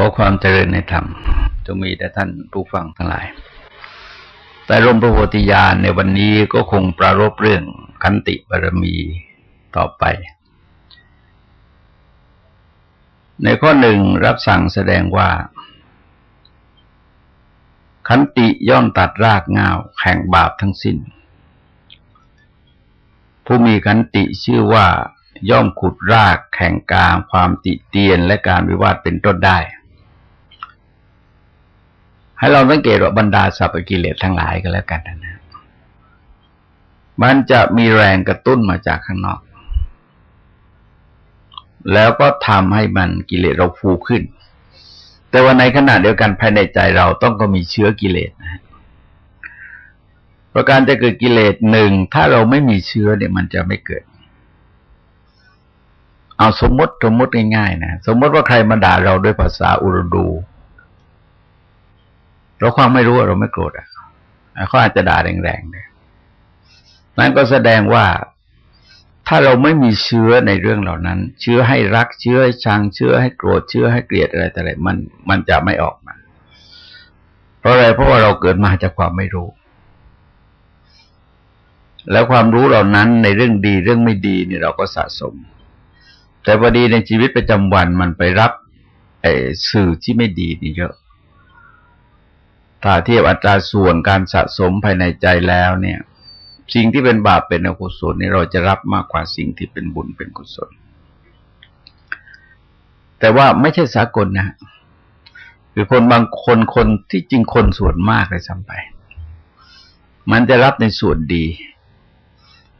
ขอความเจริญในธรรมจงมีแต่ท่านผู้ฟังทั้งหลาย แต่รมพระโพธิญาณในวันนี้ก็คงปรารบเรื่องขันติบารมีต่อไป ในข้อหนึ่งรับสั่งแสดงว่าขันติย่อมตัดรากงาวแห่งบาปทั้งสิ้น ผู้มีขันติชื่อว่าย่อมขุดรากแห่งกลางความติเตียนและการวิวาทเป็นต้นได้ ให้เราสังเกตว่าบรรดาสัพพกิเลสทั้งหลายก็แล้วกันนะมันจะมีแรงกระตุ้นมาจากข้างนอก แล้วก็ทำให้มันกิเลสเราฟูขึ้น แต่ว่าในขณะเดียวกันภายในใจเราต้องก็มีเชื้อกิเลสนะประการจะเกิดกิเลสหนึ่งถ้าเราไม่มีเชื้อเนี่ยมันจะไม่เกิด เอาสมมติสมมติง่ายๆนะสมมติว่าใครมาด่าเราด้วยภาษาอุรดู เราความไม่รู้เราไม่โกรธอะเขาอาจจะด่าแรงๆเลยนั่นก็แสดงว่าถ้าเราไม่มีเชื้อในเรื่องเหล่านั้น เชื้อให้รักเชื้อให้ชังเชื้อให้โกรธเชื้อให้เกลียดอะไรแต่อะไรมันมันจะไม่ออกมา เพราะอะไรเพราะว่าเราเกิดมาจากความไม่รู้ แล้วความรู้เหล่านั้นในเรื่องดีเรื่องไม่ดีเนี่ยเราก็สะสม แต่พอดีในชีวิตประจำวันมันไปรับไอ้สื่อที่ไม่ดีนี่เยอะ ถ้าเทียบอัตราส่วนการสะสมภายในใจแล้วเนี่ย สิ่งที่เป็นบาปเป็นอกุศลนี่เราจะรับมากกว่าสิ่งที่เป็นบุญเป็นกุศล แต่ว่าไม่ใช่สากลนะ คือคนบางคนคนที่จริงคนส่วนมากเลยซ้ำไป มันจะรับในส่วนดี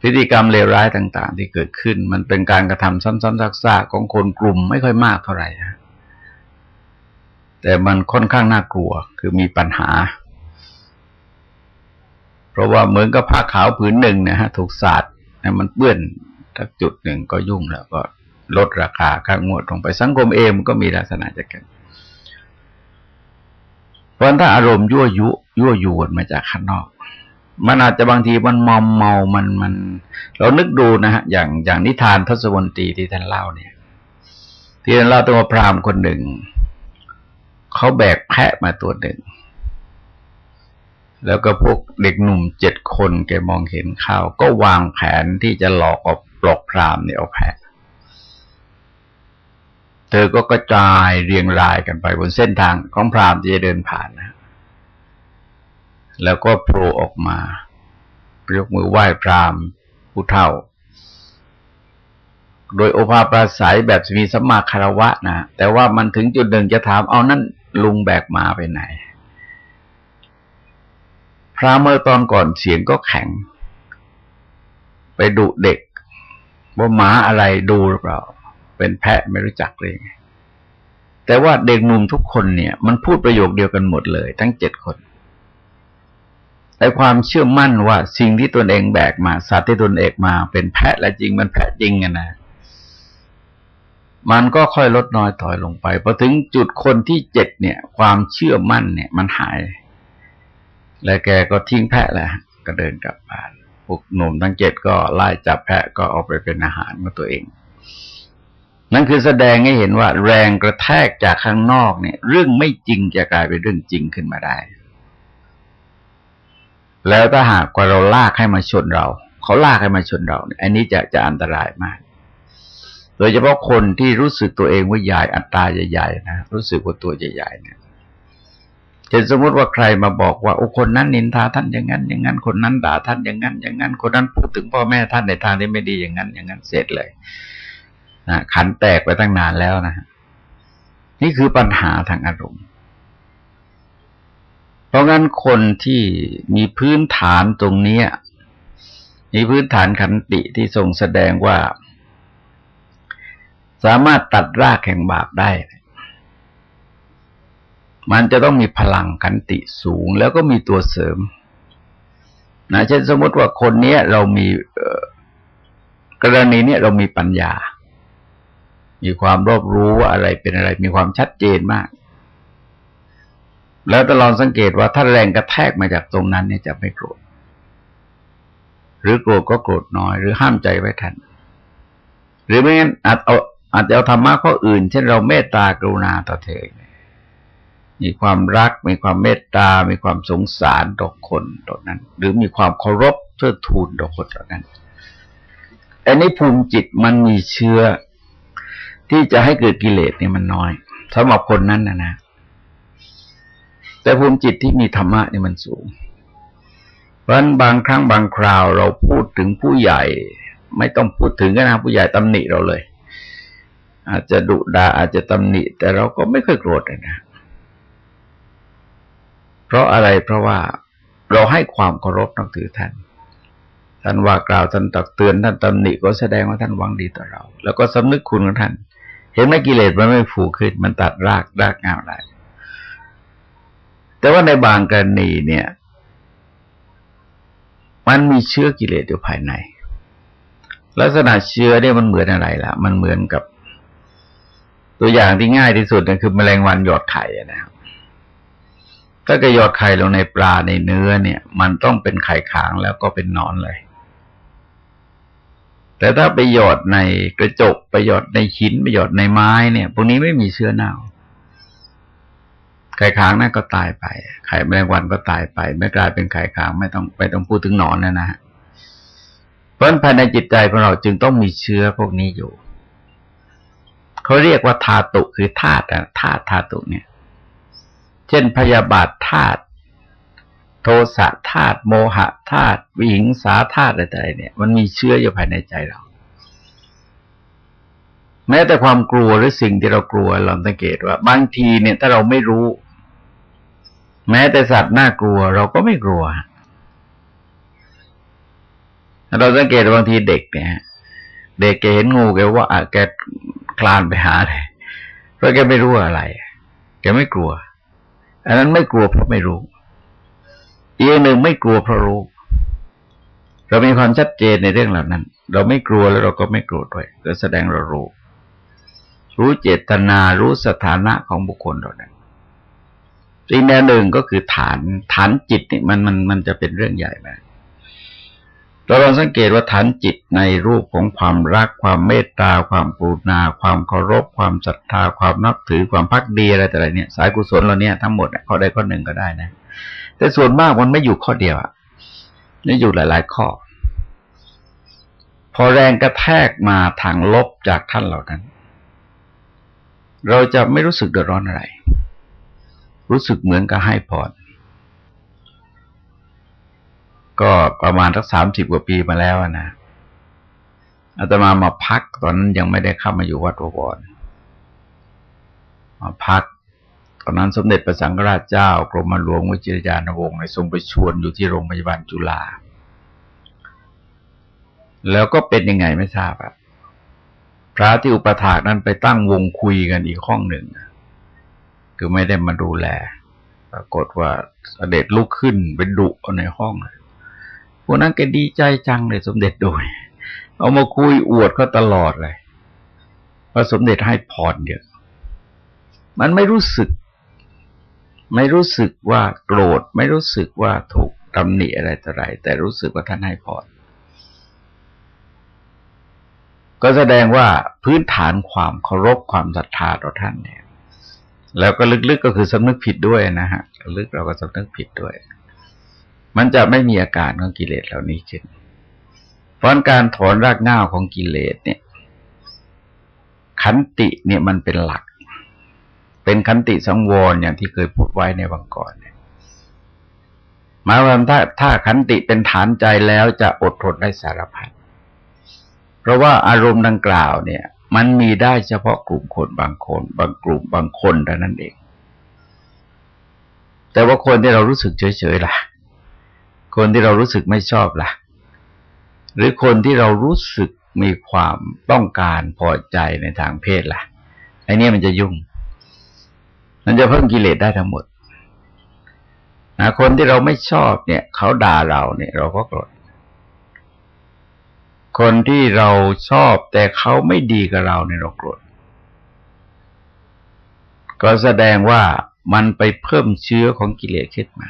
พฤติกรรมเลวร้ายต่าง ๆ ที่เกิดขึ้น มันเป็นการกระทำซ้ำๆซากๆของคนกลุ่มไม่ค่อยมากเท่าไหร่นะ แต่มันค่อนข้างน่ากลัว คือมีปัญหา เพราะว่าเหมือนกับผ้าขาวผืนหนึ่งนะฮะ ถูกสาดมันเปื้อนทักจุดหนึ่งก็ยุ่งแล้วก็ลดราคาค่างวดลงไปสังคมเองมันก็มีลักษณะจะกันเพราะถ้าอารมณ์ยั่วยุยั่วยวนมาจากข้างนอก มันอาจจะบางทีมันมอมเมา มันมัน เรานึกดูนะฮะ อย่างอย่างนิทานทศวรรษตีที่ท่านเล่าเนี่ย ที่ท่านเล่าตัวพราหมณ์คนหนึ่ง เขาแบกแพะมาตัวหนึ่ง แล้วก็พวกเด็กหนุ่มเจ็ดคนแกมองเห็นข่าวก็วางแผนที่จะหลอกเอาปลอกพรามเนี่ยเอาแพะ เธอก็กระจายเรียงรายกันไปบนเส้นทางของพรามที่จะเดินผ่านนะแล้วก็โผล่ออกมายกมือไหว้พรามผู้เฒ่า โดยโอภาปราศัยแบบมีสัมมาคารวะนะแต่ว่ามันถึงจุดหนึ่งจะถามเอานั่น ลุงแบกมาไปไหน พระเมื่อตอนก่อนเสียงก็แข็ง ไปดุเด็กว่าหมาอะไรดูหรือเปล่า เป็นแพะไม่รู้จักเลยแต่ว่าเด็กหนุ่มทุกคนเนี่ย มันพูดประโยคเดียวกันหมดเลย ทั้งเจ็ดคนแต่ความเชื่อมั่นว่าสิ่งที่ตนเองแบกมาสัตว์ที่ตนเองมาเป็นแพะและจริงมันแพะจริงอะนะ มันก็ค่อยลดน้อยถอยลงไปพอถึงจุดคนที่เจ็ดเนี่ย ความเชื่อมั่นเนี่ย มันหาย และแกก็ทิ้งแพะแหละก็เดินกลับบ้านพวกหนุ่มทั้งเจ็ดก็ไล่จับแพะก็เอาไปเป็นอาหารของตัวเอง นั่นคือแสดงให้เห็นว่า แรงกระแทกจากข้างนอกเนี่ย เรื่องไม่จริงจะกลายเป็นเรื่องจริงขึ้นมาได้ แล้วถ้าหากว่าเราลากให้มาชนเรา เขาลากให้มาชนเราเนี่ยอันนี้จะจะอันตรายมาก โดยเฉพาะคนที่รู้สึกตัวเองว่าใหญ่อัตตาใหญ่ๆนะรู้สึกว่าตัวใหญ่ๆเนี่ยจะสมมติว่าใครมาบอกว่าโอ้คนนั้นนินทาท่านอย่างนั้น อย่างนั้น คนนั้นด่าท่านอย่างนั้น อย่างนั้น คนนั้นพูดถึงพ่อแม่ท่านในทางที่ไม่ดีอย่างนั้น อย่างนั้นเสร็จเลยนะขันแตกไปตั้งนานแล้วนะนี่คือปัญหาทางอารมณ์ เพราะงั้นคนที่มีพื้นฐานตรงนี้มีพื้นฐานขันติที่ทรงแสดงว่า สามารถตัดรากแห่งบาปได้ มันจะต้องมีพลังขันติสูง แล้วก็มีตัวเสริมนะเช่นสมมติว่าคนนี้เรามีกรณีนี้เรามีปัญญา มีความรอบรู้ว่าอะไรเป็นอะไร มีความชัดเจนมาก แล้วตลอดสังเกตว่าถ้าแรงกระแทกมาจากตรงนั้นเนี่ยจะไม่โกรธ หรือโกรธก็โกรธน้อย หรือห้ามใจไว้ทันหรือไม่งั้นอาจเอา อาจจะเอาธรรมะข้ออื่น เช่นเราเมตตากรุณาต่อเธอมีความรัก มีความเมตตา มีความสงสารต่อคนต่อนั้น หรือมีความเคารพเพื่อทูลต่อคนต่อนั้น อันนี้ภูมิจิตมันมีเชื้อ ที่จะให้เกิดกิเลสเนี่ยมันน้อยสำหรับคนนั้นนะนะ แต่ภูมิจิตที่มีธรรมะนี่มันสูง เพราะฉะนั้นบางครั้งบางคราวเราพูดถึงผู้ใหญ่ ไม่ต้องพูดถึงก็นะผู้ใหญ่ตำหนิเราเลย อาจจะดุดาอาจจะตำหนิ แต่เราก็ไม่เคยโกรธเลยนะ เพราะอะไรเพราะว่าเราให้ความเคารพนับถือท่าน ท่านว่ากล่าวท่านตักเตือนท่านตำหนิก็แสดงว่าท่านหวังดีต่อเรา แล้วก็สำนึกคุณของท่าน เห็นไหมกิเลสมันไม่ผูกขึ้นมันตัดรากรากงามได้แต่ว่าในบางกรณีเนี่ย มันมีเชื้อกิเลสอยู่ภายใน ลักษณะเชื้อเนี่ยมันเหมือนอะไรล่ะ มันเหมือนกับ ตัวอย่างที่ง่ายที่สุดก็คือแมลงวันหยอดไข่นะครับถ้ากระยอดไข่ลงในปลาในเนื้อเนี่ย มันต้องเป็นไข่ขางแล้วก็เป็นนอนเลย แต่ถ้าไปหยอดในกระจกไปหยอดในหินไปหยอดในไม้เนี่ยพวกนี้ไม่มีเชื้อเน่าไข่ขางนั่นก็ตายไป ไข่แมลงวันก็ตายไปไม่กลายเป็นไข่ขางไม่ต้องไม่ต้องพูดถึงหนอนนะนะเพราะภายในจิตใจของเราจึงต้องมีเชื้อพวกนี้อยู่ เขาเรียกว่าธาตุคือธาตุธาตุธาตุเนี่ย เช่นพยาบาทธาตุโทสะธาตุโมหะธาตุวิหิงสาธาตุอะไรเนี่ย มันมีเชื้ออยู่ภายในใจเรา แม้แต่ความกลัวหรือสิ่งที่เรากลัวลองสังเกตว่า บางทีเนี่ย ถ้าเราไม่รู้ แม้แต่สัตว์น่ากลัว เราก็ไม่กลัว เราสังเกตบางทีเด็กเนี่ยเด็กแกเห็นงูแกว่าแก คลานไปหาเลยเพราะแกไม่รู้อะไร แกไม่กลัว อันนั้นไม่กลัวเพราะไม่รู้อีกหนึ่งไม่กลัวเพราะรู้ เรามีความชัดเจนในเรื่องเหล่านั้น เราไม่กลัวแล้วเราก็ไม่โกรธด้วยก็แสดงเรารู้ รู้เจตนารู้สถานะของบุคคลเรานั้นอีกแนวหนึ่งก็คือฐานฐานจิตนี่มันมันมันจะเป็นเรื่องใหญ่มาก เราลองสังเกตว่าฐานจิตในรูปของความรัก ความเมตตา ความปรุณา ความเคารพ ความศรัทธา ความนับถือ ความพักดีอะไรแต่อะไรเนี่ย สายกุศลเราเนี่ยทั้งหมดข้อใดข้อหนึ่งก็ได้นะ แต่ส่วนมากมันไม่อยู่ข้อเดียวอะนี่อยู่หลาย ๆ ข้อ พอแรงกระแทกมาทางลบจากท่านเหล่านั้น เราจะไม่รู้สึกเดือดร้อนอะไร รู้สึกเหมือนกับให้พร ก็ประมาณสักสามสิบกว่าปีมาแล้วนะอาตมามาพักตอนนั้นยังไม่ได้เข้ามาอยู่วัดวรมาพักตอนนั้นสมเด็จพระสังฆราชเจ้ากรมหลวงวิจิตรยานวงศ์ในทรงไปชวนอยู่ที่โรงพยาบาลจุฬาแล้วก็เป็นยังไงไม่ทราบอะพระที่อุปถากนั้นไปตั้งวงคุยกันอีกห้องหนึ่งคือไม่ได้มาดูแล ปรากฏว่าเสด็จลุกขึ้นเป็นดุในห้องเลย วกนั้นแกดีใจจังเลยสมเด็จโดย เอามาคุยอวดเขาตลอดเลยว่าสมเด็จให้พรเยอะมันไม่รู้สึก ไม่รู้สึกว่าโกรธ ไม่รู้สึกว่าถูกตำหนิอะไรต่ออะไรแต่รู้สึกว่าท่านให้พรก็แสดงว่าพื้นฐานความเคารพความศรัทธาต่อท่านเนี่ย แล้วก็ลึกๆก็คือสำนึกผิดด้วยนะฮะ ลึกเราก็สำนึกผิดด้วย มันจะไม่มีอาการของกิเลสเหล่านี้ขึ้นเพราะการถอนรากง่าของกิเลสเนี่ย ขันติเนี่ยมันเป็นหลัก เป็นขันติสังวรอย่างที่เคยพูดไว้ในวังก่อนเนี่ยหมายความถ้าถ้าขันติเป็นฐานใจแล้วจะอดทนได้สารพัดเพราะว่าอารมณ์ดังกล่าวเนี่ย มันมีได้เฉพาะกลุ่มคนบางคน บางกลุ่มบางคนเท่านั้นเอง แต่ว่าคนที่เรารู้สึกเฉยๆล่ะ คนที่เรารู้สึกไม่ชอบละ่ะ หรือคนที่เรารู้สึกมีความต้องการพอใจในทางเพศละ่ะไอ้นี่มันจะยุ่ง มันจะเพิ่มกิเลสได้ทั้งหมดนะคนที่เราไม่ชอบเนี่ยเขาด่าเราเนี่ยเราก็โกรธคนที่เราชอบแต่เขาไม่ดีกับเราเนี่ยเราโกรธก็แสดงว่ามันไปเพิ่มเชื้อของกิเลสขึ้นมา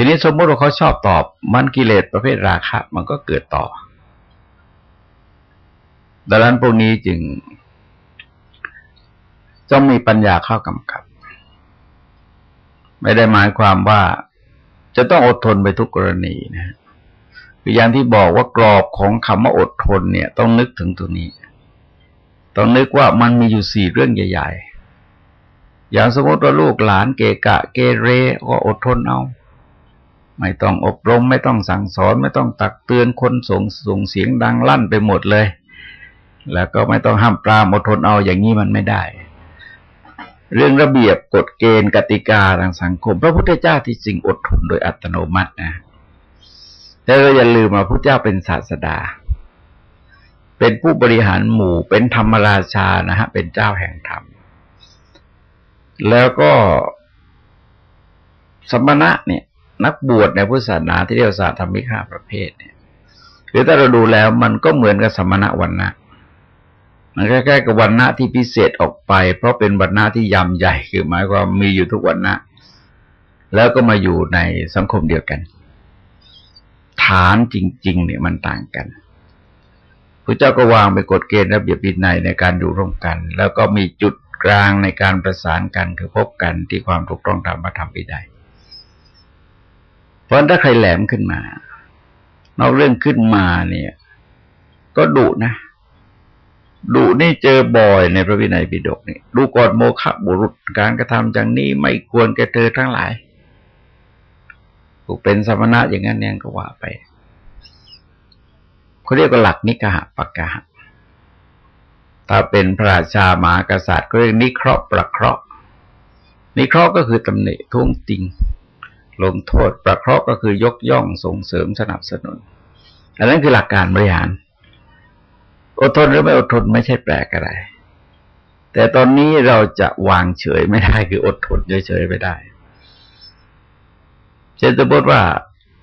ทีนี้สมมติว่าเขาชอบตอบ มันกิเลสประเภทราคะ มันก็เกิดต่อ ดังนั้นพวกนี้จึงต้องมีปัญญาเข้ากำกับ ไม่ได้หมายความว่าจะต้องอดทนไปทุกกรณีนะคืออย่างที่บอกว่ากรอบของคำว่าอดทนเนี่ย ต้องนึกถึงตัวนี้ ต้องนึกว่ามันมีอยู่สี่เรื่องใหญ่ ๆ อย่างสมมติว่าลูกหลานเกะกะ เกเรก็อดทนเอา ไม่ต้องอบรม ไม่ต้องสั่งสอน ไม่ต้องตักเตือนคนส่งส่งเสียงดังลั่นไปหมดเลย แล้วก็ไม่ต้องห้ามปรามอดทนเอาอย่างนี้มันไม่ได้ เรื่องระเบียบกฎเกณฑ์กติกาทางสังคม พระพุทธเจ้าที่จริงอดทนโดยอัตโนมัตินะแต่เราอย่าลืมว่าพระเจ้าเป็นศาสดา เป็นผู้บริหารหมู่ เป็นธรรมราชานะฮะเป็นเจ้าแห่งธรรม แล้วก็สมณะเนี่ย นักบวชในพุทธศาสนาที่เรียกศาสตร์ธรรมิกาประเภทเนี่ยคือถ้าเราดูแล้วมันก็เหมือนกับสมณะวันนะมันใกล้ๆกับวันณะที่พิเศษออกไป เพราะเป็นวันณะที่ยำใหญ่คือหมายความมีอยู่ทุกวันณะแล้วก็มาอยู่ในสังคมเดียวกัน ฐานจริง ๆ เนี่ยมันต่างกันพระเจ้าก็วางไปกฎเกณฑ์ระเบียบวินัยในการอยู่ร่วมกัน แล้วก็มีจุดกลางในการประสานกันคือพบกันที่ความถูกต้องตามพระธรรมวินัย เพราะถ้าใครแหลมขึ้นมานอกเรื่องขึ้นมาเนี่ย ก็ดุนะดูนี่เจอบ่อยในพระวินัยปิฎกนี่ดูก่อนโมฆะบุรุษการกระทำอย่างนี้ไม่ควรแก่เธอทั้งหลายถูเป็นสมณะอย่างนั้นเนี่ยก็ว่าไปเขาเรียกว่าหลักนิกหะปะกะถ้าเป็นพระราชาหมากษัตริย์ก็เรียกนิเคราะห์ประเคราะห์นิเคราะห์ก็คือตำหนิทุ่งติง ลงโทษ ประเคราะห์ก็คือยกย่องส่งเสริมสนับสนุน อันนั้นคือหลักการบริหาร อดทนหรือไม่อดทนไม่ใช่แปลกอะไร แต่ตอนนี้เราจะวางเฉยไม่ได้คืออดทนเฉยๆไม่ได้เช่นสมมติว่า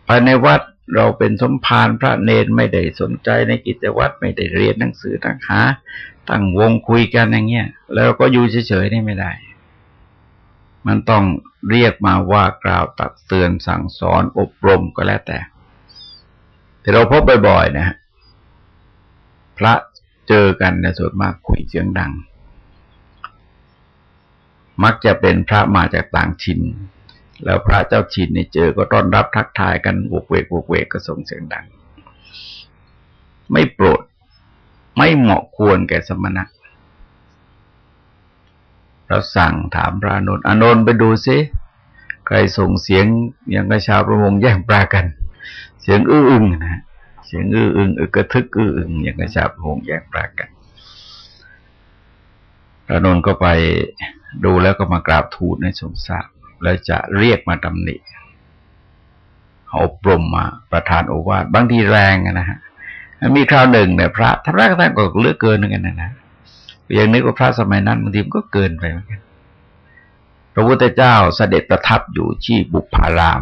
ภายในวัดเราเป็นสมภารพระเนรไม่ได้สนใจในกิจวัตรไม่ได้เรียนหนังสือตั้งหาตั้งวงคุยกันอย่างเงี้ยแล้วก็อยู่เฉยๆนี่ไม่ได้ มันต้อง เรียกมาว่ากล่าวตักเตือนสั่งสอนอบรมก็แล้วแต่ แต่เราพบบ่อยๆนะพระเจอกันในส่วนมากคุยเสียงดัง มักจะเป็นพระมาจากต่างถิ่นแล้วพระเจ้าถิ่นนี่เจอก็ต้อนรับทักทายกันวกเวกวกเวกก็ส่งเสียงดัง ไม่โปรด ไม่เหมาะควรแก่สมณะ ราสั่งถามพระนนท์อนนท์ไปดูซิใครส่งเสียงอย่างกระชาวประมงแย่งปลากัน เสียงอื้ออึงนะเสียงอื้ออึงอึกระทึกอื้ออึงอย่างกระชาพงแยกปลากันพระนนท์ก็ไปดูแล้วก็มากราบทูลในสมทราบแล้วจะเรียกมาตำหนิอบรมมาประธานโอวาทบางทีแรงนะฮะมีคราวหนึ่งเนี่ยพระท่านแรกท่านก็เลือกเกินเหมือนกันนะนะ อย่างนี้ก็พระสมัยนั้นบางทีมก็เกินไปเหมือนกันพระพุทธเจ้าเสด็จประทับอยู่ที่บุพาราม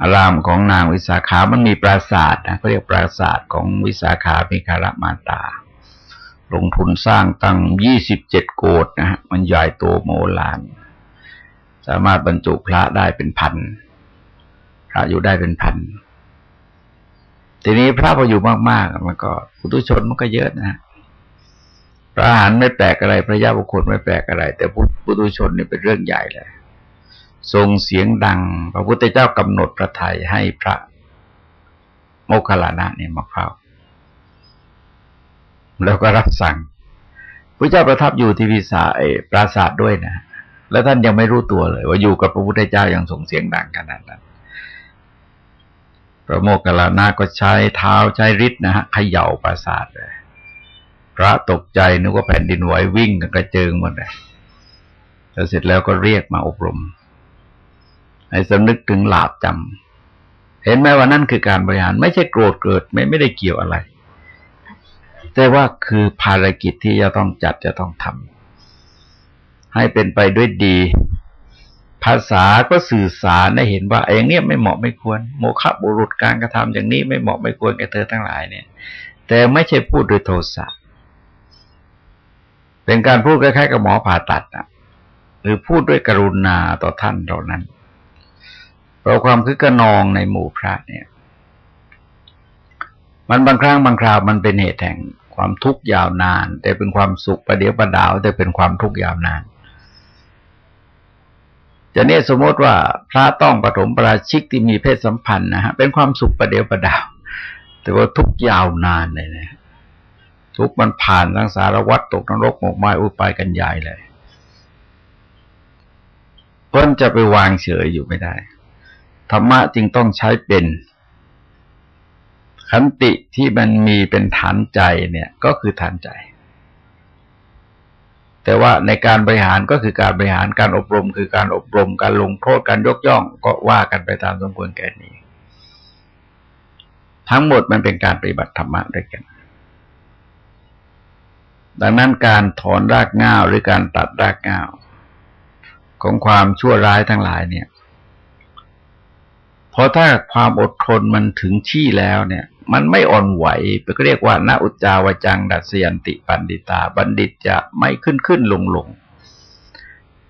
อารามของนางวิสาขา มันมีปราสาทนะเขาเรียกปราสาทของวิสาขามีคารมาตา ลงทุนสร้างตั้งยี่สิบเจ็ดโกดนะฮะ มันใหญ่โตโมลาน สามารถบรรจุพระได้เป็นพัน พระอยู่ได้เป็นพัน ทีนี้พระพออยู่มากๆ มันก็ปุถุชนมันก็เยอะนะ พระอาหารไม่แปลกอะไร พระยาบุคคลไม่แปลกอะไร แต่ปุถุชนนี่เป็นเรื่องใหญ่เลยทรงเสียงดัง พระพุทธเจ้ากำหนดพระทัยให้พระโมคคัลลานะเนี่ยมาเฝ้า แล้วก็รับสั่งพระเจ้าประทับอยู่ที่วิสาปราศาสตร์ด้วยนะแล้วท่านยังไม่รู้ตัวเลย ว่าอยู่กับพระพุทธเจ้ายังส่งเสียงดังขนาดนั้นพระโมคคัลลานะก็ใช้เท้าใช้ฤทธิ์นะฮะเขย่าปราสาทเลย พระตกใจนึกว่าแผ่นดินไหววิ่งกันกระเจิงหมดเลยแล้วเสร็จแล้วก็เรียกมาอบรม ให้สำนึกถึงหลาบจำเห็นไหมว่านั่นคือการบริหาร ไม่ใช่โกรธเกิด ไม่ไม่ได้เกี่ยวอะไร แต่ว่าคือภารกิจที่จะต้องจัดจะต้องทำให้เป็นไปด้วยดี ภาษาก็สื่อสารได้เห็นว่าอย่างนี้ไม่เหมาะไม่ควร โมฆะบุรุษการกระทำอย่างนี้ไม่เหมาะไม่ควรแก่เธอทั้งหลายเนี่ย แต่ไม่ใช่พูดโดยโทสะ เป็นการพูดคล้ายๆกับหมอผ่าตัดนะหรือพูดด้วยกรุณาต่อท่านเหล่านั้น เพราะความคึกขนองในหมู่พระเนี่ย มันบางครั้งบางคราวมันเป็นเหตุแห่งความทุกข์ยาวนาน แต่เป็นความสุขประเดี๋ยวประดาว แต่เป็นความทุกข์ยาวนานจะเนี่ยสมมติว่าพระต้องปฐมปราชิกที่มีเพศสัมพันธ์นะฮะเป็นความสุขประเดี๋ยวประดาว แต่ว่าทุกยาวนานเลยนะ ทุกมันผ่านทั้งสารวัตรตกนรกหมกไม้อุปายกันใหญ่เลยเพราะจะไปวางเฉยอยู่ไม่ได้ ธรรมะจึงต้องใช้เป็น ขันติที่มันมีเป็นฐานใจเนี่ย ก็คือฐานใจ แต่ว่าในการบริหารก็คือการบริหารการอบรม คือการอบรม การลงโทษการยกย่อง ก็ว่ากันไปตามสมควรแก่นี้ ทั้งหมดมันเป็นการปฏิบัติธรรมะด้วยกัน ดังนั้นการถอนรากง่าวหรือการตัดรากง่าว ของความชั่วร้ายทั้งหลายเนี่ยพราะถ้าความอดทนมันถึงที่แล้วเนี่ย มันไม่อ่อนไหวก็เรียกว่านาอุจจาวจังดัสยันติปันดิตา บัณฑิตจะไม่ขึ้นขึ้นลงลง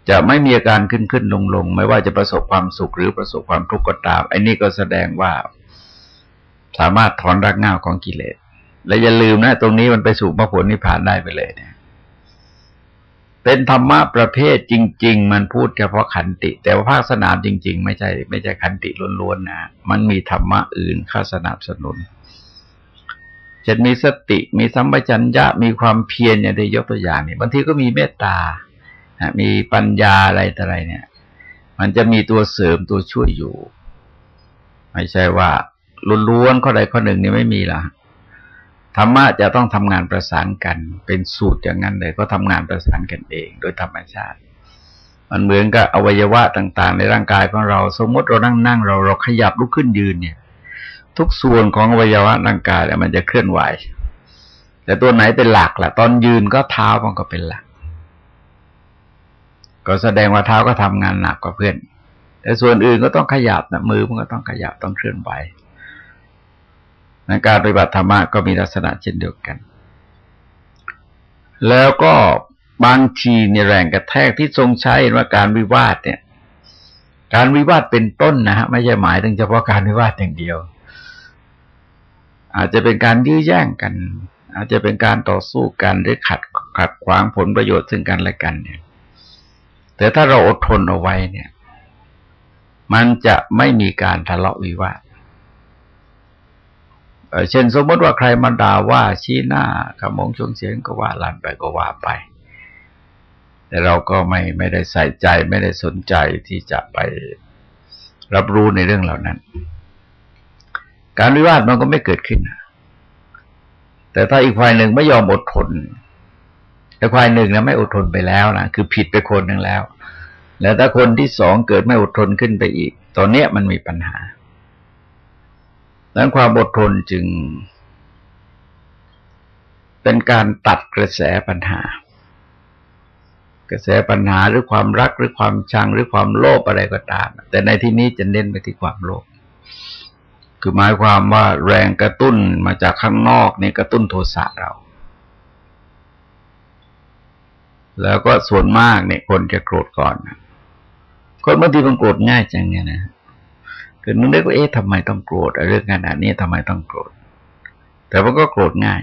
จะไม่มีอาการขึ้นขึ้นลงลงไม่ว่าจะประสบความสุขหรือประสบความทุกข์ก็ตามไอ้นี่ก็แสดงว่า สามารถถอนรากง่าของกิเลส และอย่าลืมนะ ตรงนี้มันไปสู่พระผลนิพพานได้ไปเลยเนี่ยเป็นธรรมะประเภทจริง ๆ มันพูดเฉพาะขันติ แต่ว่าภาคสนามจริง ๆ ไม่ใช่ ไม่ใช่ขันติล้วนๆนะมันมีธรรมะอื่นข้าสนับสนุนจะมีสติมีสัมปชัญญะมีความเพียรอย่างได้ยกตัวอย่างนี่บางทีก็มีเมตตามีปัญญาอะไรต่ออะไรเนี่ย มันจะมีตัวเสริมตัวช่วยอยู่ ไม่ใช่ว่าล้วนๆข้อใดข้อหนึ่งนี่ไม่มีละ ธรรมะจะต้องทำงานประสานกัน เป็นสูตรอย่างนั้นเลย ก็ทำงานประสานกันเอง โดยธรรมชาติ มันเหมือนกับอวัยวะต่าง ๆ ในร่างกายของเรา สมมติเรานั่งนั่งเราเราขยับลุกขึ้นยืนเนี่ย ทุกส่วนของอวัยวะร่างกายเนี่ยมันจะเคลื่อนไหว แต่ตัวไหนเป็นหลักล่ะ ตอนยืนก็เท้ามันก็เป็นหลัก ก็แสดงว่าเท้าก็ทำงานหนักกว่าเพื่อน แต่ส่วนอื่นก็ต้องขยับนะมือมันก็ต้องขยับต้องเคลื่อนไหว ในการปฏิบัติธรรมะก็มีลักษณะเช่นเดียวกัน แล้วก็บางทีในแรงกระแทกที่ทรงใช้ว่าการวิวาทเนี่ย การวิวาทเป็นต้นนะฮะไม่ใช่หมายถึงเฉพาะการวิวาทอย่างเดียว อาจจะเป็นการยื้อแย่งกัน อาจจะเป็นการต่อสู้กันหรือขัดขัดขวางผลประโยชน์ซึ่งกันและกันเนี่ย แต่ถ้าเราอดทนเอาไว้เนี่ย มันจะไม่มีการทะเลาะวิวาท เช่นสมมติว่าใครมาด่าว่าชี้หน้าขมงชงเสียงก็ว่าลันไปก็ว่าไป แต่เราก็ไม่ไม่ได้ใส่ใจไม่ได้สนใจที่จะไปรับรู้ในเรื่องเหล่านั้น การวิวาทมันก็ไม่เกิดขึ้น แต่ถ้าอีกฝ่ายหนึ่งไม่ยอมอดทนแต่ฝ่ายหนึ่งนะไม่อดทนไปแล้วนะคือผิดไปคนหนึ่งแล้ว แล้วถ้าคนที่สองเกิดไม่อดทนขึ้นไปอีก ตอนเนี้ยมันมีปัญหา นั้นความอดทนจึง เป็นการตัดกระแสปัญหา กระแสปัญหาหรือความรักหรือความชังหรือความโลภอะไรก็ตาม แต่ในที่นี้จะเน้นไปที่ความโลภคือหมายความว่าแรงกระตุ้นมาจากข้างนอกนี่กระตุ้นโทสะเรา แล้วก็ส่วนมากเนี่ยคนจะโกรธก่อนคนบางทีมันโกรธง่ายจังเนี่ยนะ คือนึกได้ว่าเอ๊ะทำไมต้องโกรธเรื่องขนาดนี้ทำไมต้องโกรธ แต่มันก็โกรธง่าย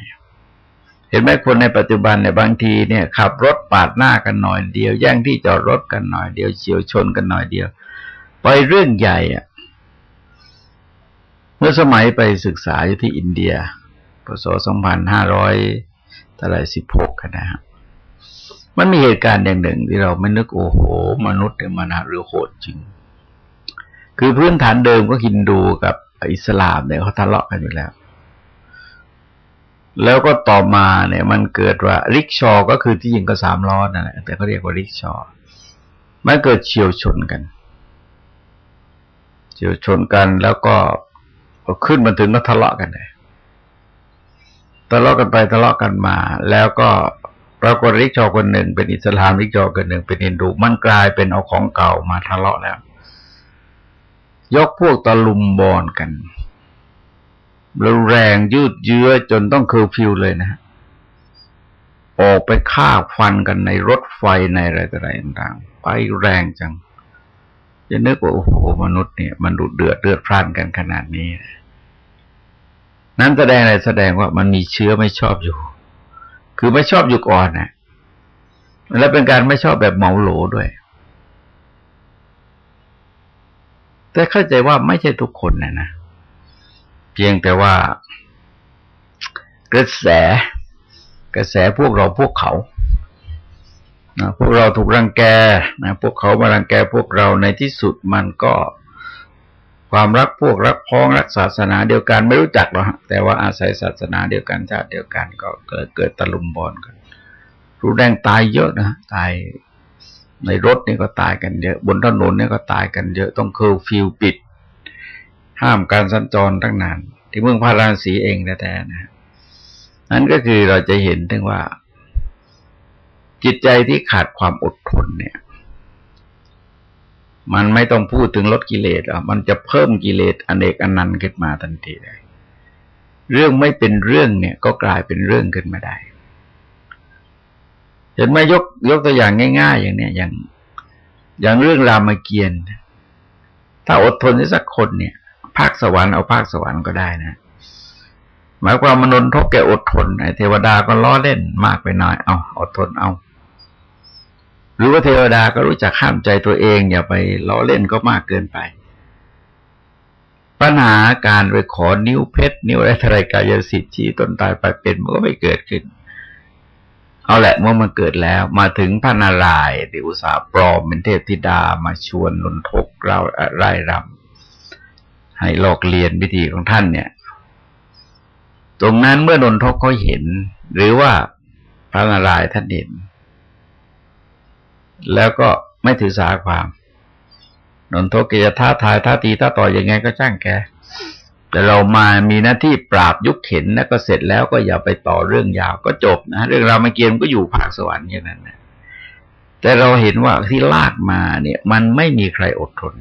เห็นไหมคนในปัจจุบันเนี่ยบางทีเนี่ยขับรถปาดหน้ากันหน่อยเดียว แย่งที่จอดรถกันหน่อยเดียวเฉียวชนกันหน่อยเดียว ไปเรื่องใหญ่อะเมื่อสมัยไปศึกษาอยู่ที่อินเดียพศสองพันห้าร้อยเท่าไรสิบหกนะครับมันมีเหตุการณ์อย่างหนึ่งที่เราไม่นึกโอ้โห มนุษย์เนี่ยมันหรือโหดจริง คือพื้นฐานเดิมก็ฮินดูกับอิสลามเนี่ยเขาทะเลาะกันอยู่แล้ว แล้วก็ต่อมาเนี่ยมันเกิดว่าริกชอ ก็คือที่ยิงก็สามล้อนั่นแหละแต่เขาเรียกว่าริกชอ มันเกิดเฉียวชนกัน เฉียวชนกันแล้วก็ขึ้นมาถึงก็ทะเลาะกันเลยทะเลาะกันไปทะเลาะกันมา แล้วก็ปรากฏ rickshaw คนหนึ่งเป็นอิสลาม rickshaw คนหนึ่งเป็นฮินดูมันกลายเป็นเอาของเก่ามาทะเลาะแล้ว ยกพวกตะลุมบอลกันรุนแรงยืดเยื้อจนต้องเคอร์ฟิวเลยนะ ออกไปฆ่าฟันกันในรถไฟในอะไรต่างต่างไปแรงจัง จะนึกว่า โอ้โห มนุษย์เนี่ยมันดุเดือดเลือดพล่านกันขนาดนี้ นั้นแสดงอะไรแสดงว่ามันมีเชื้อไม่ชอบอยู่ คือไม่ชอบอยู่ก่อนนะและเป็นการไม่ชอบแบบเหมาโหลด้วย แต่เข้าใจว่าไม่ใช่ทุกคนนะนะ เพียงแต่ว่ากระแส กระแสพวกเราพวกเขานะพวกเราถูกรังแกนะพวกเขามารังแกพวกเราในที่สุดมันก็ความรักพวกรักพ้องรักศาสนาเดียวกันไม่รู้จักหรอกแต่ว่าอาศัยศาสนาเดียวกันชาติเดียวกัน ก็เกิดเกิดตะลุมบอลกันรุนแรงตายเยอะนะตาย ในรถนี่ก็ตายกันเยอะ บนถนนนี่ก็ตายกันเยอะ ต้องเคอร์ฟิวปิด ห้ามการสัญจรตั้งนาน ที่เมืองพาราณสีเองแท้ๆนะนั้นก็คือเราจะเห็นถึงว่า จิตใจที่ขาดความอดทนเนี่ย มันไม่ต้องพูดถึงลดกิเลสอะ มันจะเพิ่มกิเลสอเนกอนันต์ขึ้นมาทันทีเลยเรื่องไม่เป็นเรื่องเนี่ยก็กลายเป็นเรื่องขึ้นมาได้ ห็นไหมยกยกตัวอย่างง่าย ๆ อย่างเนี้ยอย่าง อย่างเรื่องรามเกียรติ์ถ้าอดทนสักคนเนี่ย ภาคสวรรค์เอาภาคสวรรค์ก็ได้นะ หมายความมนุษย์ทกแกอดทนไอ้เทวดาก็ล้อเล่นมากไปหน่อยเอาอดทนเอา หรือว่าเทวดาก็รู้จักห้ามใจตัวเอง อย่าไปล้อเล่นก็มากเกินไป ปัญหาการไปขอนิ้วเพชรนิ้วอะไรทรายกายสิทธิ์ชี้ตนตายไปเป็นมันก็ไม่เกิดขึ้น เอาแหละเมื่อมันเกิดแล้วมาถึงพระนารายณ์ที่อุตสาห์ปลอมเป็นเทพธิดามาชวนนนทกเราไร่รำให้หลอกเลียนวิธีของท่านเนี่ย ตรงนั้นเมื่อนนทกเขาเห็น หรือว่าพระนารายณ์ท่านเห็น แล้วก็ไม่ถือสาความนนทกเกยท้าทายท้าตีท้าต่อยยังไงก็จ้างแก แต่เรามามีหน้าที่ปราบยุคเข็นแล้วก็เสร็จแล้วก็อย่าไปต่อเรื่องยาวก็จบนะเรื่องราวมาเกียมก็อยู่ภาคสวรรค์อย่างนั้นนะแต่เราเห็นว่าที่ลากมาเนี่ย มันไม่มีใครอดทน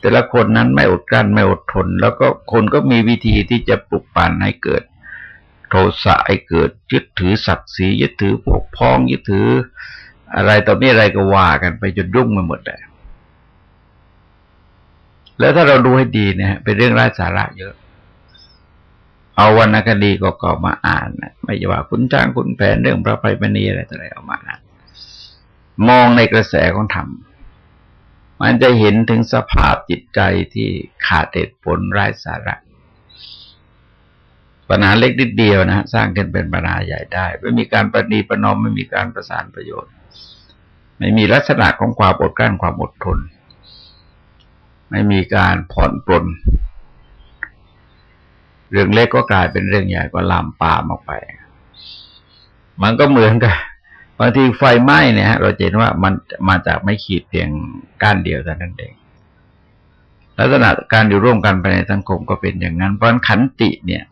แต่ละคนนั้นไม่อดกลั้นไม่อดทน แล้วก็คนก็มีวิธีที่จะปลุกปั่นให้เกิด โทสะให้เกิดยึดถือศักดิ์ศรียึดถือปกพ้องยึดถือ อะไรต่อมีอะไรก็ว่ากันไปจนรุ่งมาหมดเลย แล้วถ้าเราดูให้ดีเนี่ยเป็นเรื่องไร้สาระเยอะ เอาวรรณคดีก็ก็มาอ่านนะไม่ว่าคุณจ้างคุณแผนเรื่องพระไพมณีอะไรต่ออะไรเอามาอ่านมองในกระแสของธรรมมันจะเห็นถึงสภาพจิตใจที่ขาดเหตุผลไร้สาระปัญหาเล็กนิดเดียวนะสร้างขึ้นเป็นปัญหาใหญ่ได้ ไม่มีการประนีประนอมไม่มีการประสานประโยชน์ ไม่มีลักษณะของความอดกลั้นความอดทน ไม่มีการผ่อนปลนเรื่องเล็กก็กลายเป็นเรื่องใหญ่ก็ลามปามออกไป มันก็เหมือนกับบางทีไฟไหม้เนี่ยเราเห็นว่ามันมาจากไม่ขีดเพียงก้านเดียวแต่นั้นเองลักษณะการอยู่ร่วมกันภายในสังคมก็เป็นอย่างนั้นเพราะขันติเนี่ย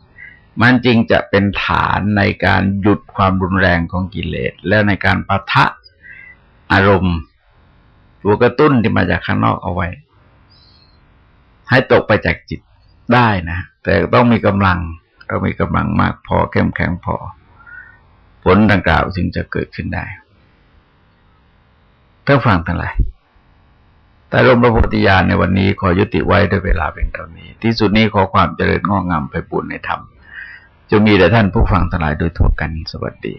มันจริงจะเป็นฐานในการหยุดความรุนแรงของกิเลส และในการปะทะอารมณ์ ตัวกระตุ้นที่มาจากข้างนอกเอาไว้ ให้ตกไปจากจิตได้นะ แต่ต้องมีกำลังต้องมีกำลังมากพอเข้มแข็งพอ ผลดังกล่าวจึงจะเกิดขึ้นได้เพื่อฟังทั้งหลายแต่ลมพระโพธิญาณในวันนี้ขอยุติไว้ด้วยเวลาเป็นเท่านี้ ที่สุดนี้ขอความเจริญงอกงามไปบุญในธรรมจะมีแต่ท่านผู้ฟังทั้งหลายโดยทั่วกันสวัสดี